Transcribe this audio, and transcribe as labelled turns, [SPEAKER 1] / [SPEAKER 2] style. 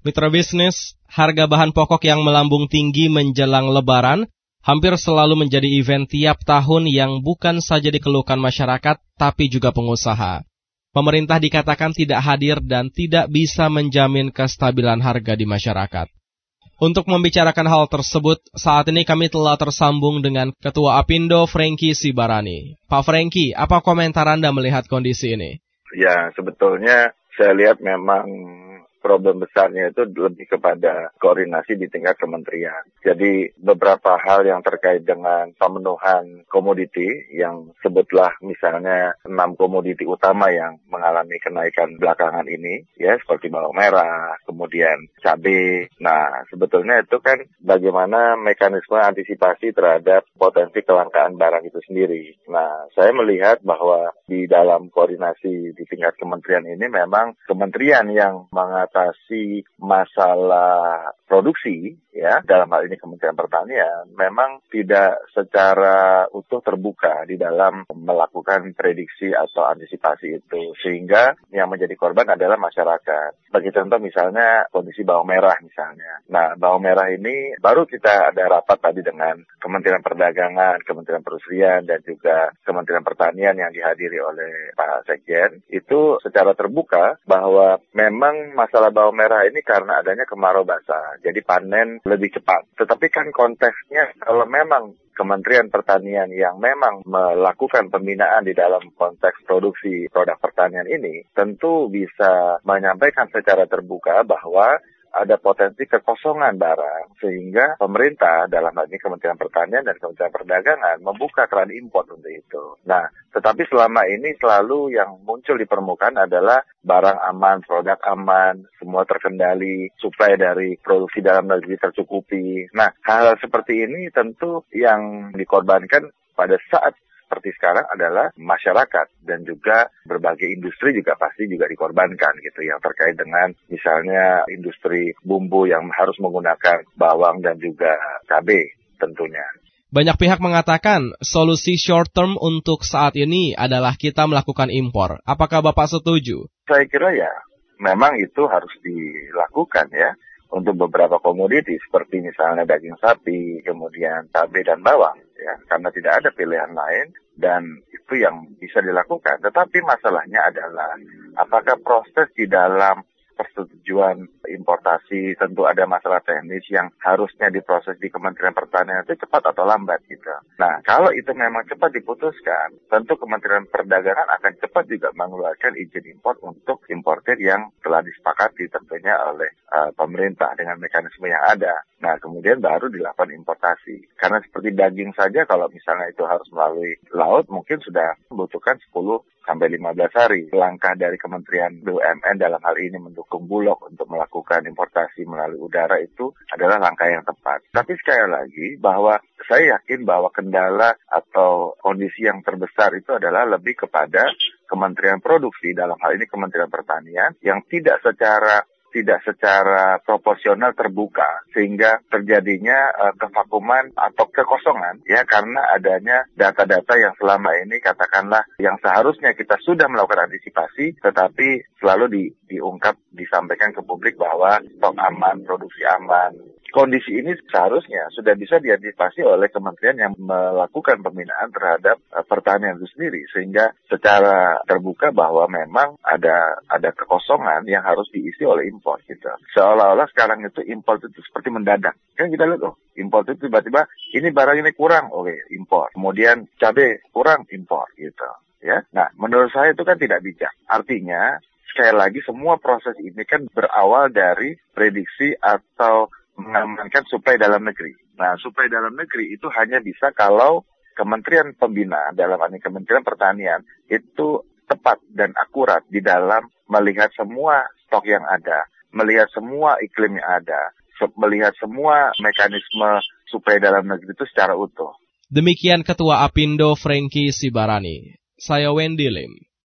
[SPEAKER 1] Mitra bisnis, harga bahan pokok yang melambung tinggi menjelang lebaran hampir selalu menjadi event tiap tahun yang bukan saja dikeluhkan masyarakat, tapi juga pengusaha. Pemerintah dikatakan tidak hadir dan tidak bisa menjamin kestabilan harga di masyarakat. Untuk membicarakan hal tersebut, saat ini kami telah tersambung dengan Ketua Apindo Franky Sibarani. Pak Franky, apa komentar Anda melihat kondisi ini?
[SPEAKER 2] Ya, sebetulnya saya lihat memang problem besarnya itu lebih kepada koordinasi di tingkat kementerian. Jadi beberapa hal yang terkait dengan pemenuhan komoditi yang sebutlah misalnya enam komoditi utama yang mengalami kenaikan belakangan ini, ya seperti bawang merah, kemudian cabai. Nah sebetulnya itu kan bagaimana mekanisme antisipasi terhadap potensi kelangkaan barang itu sendiri. Nah saya melihat bahwa di dalam koordinasi di tingkat kementerian ini memang kementerian yang mengat mengatasi masalah produksi ya dalam hal ini Kementerian Pertanian memang tidak secara utuh terbuka di dalam melakukan prediksi atau antisipasi itu sehingga yang menjadi korban adalah masyarakat. Bagi contoh misalnya kondisi bawang merah misalnya. Nah bawang merah ini baru kita ada rapat tadi dengan Kementerian Perdagangan, Kementerian Perindustrian dan juga Kementerian Pertanian yang dihadiri oleh Pak Sekjen itu secara terbuka bahwa memang masalah bawang merah ini karena adanya kemarau basah jadi panen lebih cepat. Tetapi kan konteksnya kalau memang Kementerian Pertanian yang memang melakukan pembinaan di dalam konteks produksi produk pertanian ini tentu bisa menyampaikan secara terbuka bahwa ada potensi kekosongan barang sehingga pemerintah dalam hal ini Kementerian Pertanian dan Kementerian Perdagangan membuka keran impor untuk itu. Nah, tetapi selama ini selalu yang muncul di permukaan adalah barang aman, produk aman, semua terkendali, suplai dari produksi dalam negeri tercukupi. Nah, hal, hal seperti ini tentu yang dikorbankan pada saat seperti sekarang adalah masyarakat dan juga berbagai industri juga pasti juga dikorbankan gitu yang terkait dengan misalnya industri bumbu yang harus menggunakan bawang dan juga cabai tentunya.
[SPEAKER 1] Banyak pihak mengatakan solusi short term untuk saat ini adalah kita melakukan impor. Apakah Bapak setuju?
[SPEAKER 2] Saya kira ya, memang itu harus dilakukan ya untuk beberapa komoditi seperti misalnya daging sapi, kemudian cabai dan bawang ya karena tidak ada pilihan lain dan itu yang bisa dilakukan. Tetapi masalahnya adalah apakah proses di dalam persetujuan importasi tentu ada masalah teknis yang harusnya diproses di Kementerian Pertanian itu cepat atau lambat gitu. Nah, kalau itu memang cepat diputuskan, tentu Kementerian Perdagangan akan cepat juga mengeluarkan izin impor untuk importer yang telah disepakati tentunya oleh uh, pemerintah dengan mekanisme yang ada. Nah, kemudian baru dilakukan importasi. Karena seperti daging saja kalau misalnya itu harus melalui laut mungkin sudah membutuhkan 10 sampai 15 hari. Langkah dari Kementerian BUMN dalam hal ini mendukung Bulog untuk melakukan importasi melalui udara itu adalah langkah yang tepat. Tapi sekali lagi bahwa saya yakin bahwa kendala atau kondisi yang terbesar itu adalah lebih kepada Kementerian Produksi dalam hal ini Kementerian Pertanian yang tidak secara tidak secara proporsional terbuka sehingga terjadinya uh, kevakuman atau kekosongan ya karena adanya data-data yang selama ini katakanlah yang seharusnya kita sudah melakukan antisipasi tetapi selalu di, diungkap disampaikan ke publik bahwa stok aman, produksi aman, kondisi ini seharusnya sudah bisa diantisipasi oleh kementerian yang melakukan pembinaan terhadap uh, pertanian itu sendiri sehingga secara terbuka bahwa memang ada ada kekosongan yang harus diisi oleh impor gitu. Seolah-olah sekarang itu impor itu seperti mendadak. Kan kita lihat oh, impor itu tiba-tiba ini barang ini kurang, oke, okay, impor. Kemudian cabai kurang, impor gitu. Ya. Nah, menurut saya itu kan tidak bijak. Artinya sekali lagi semua proses ini kan berawal dari prediksi atau mengamankan suplai dalam negeri. Nah, suplai dalam negeri itu hanya bisa kalau Kementerian Pembina dalam ini Kementerian Pertanian itu tepat dan akurat di dalam melihat semua stok yang ada, melihat semua iklim yang ada, melihat semua mekanisme suplai dalam negeri itu secara utuh.
[SPEAKER 1] Demikian Ketua Apindo Franky Sibarani. Saya Wendy Lim.